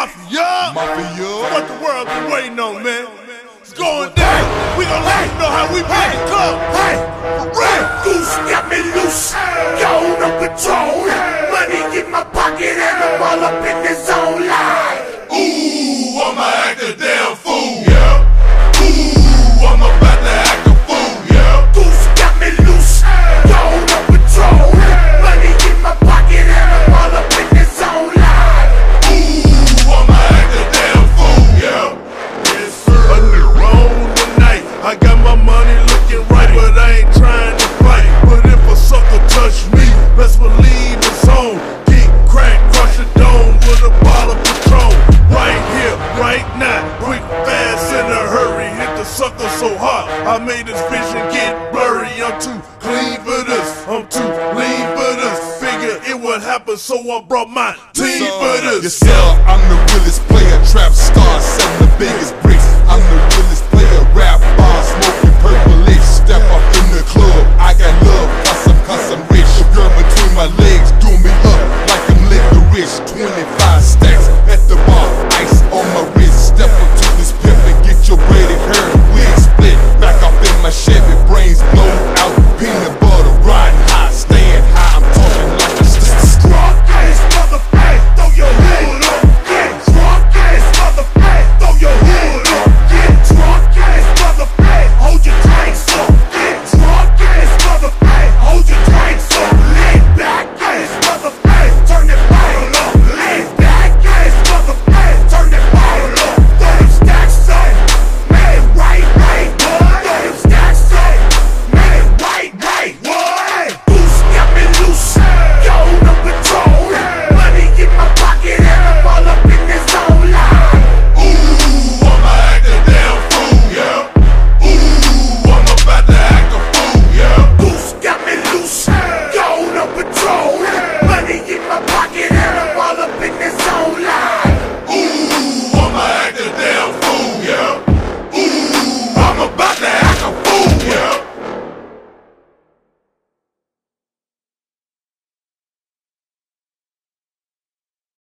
mafia. Mafia. What the world been waiting on, man. It's going down. We gon' let you know how we hey, beat club. Hey, hey, you step me loose. You're on the patrol. I made this vision get blurry. I'm too clean for this. I'm too lean for this. Figure it would happen, so I brought my team for this. Sir, I'm the realest player, trap star, selling the biggest bricks. I'm the realest player, rap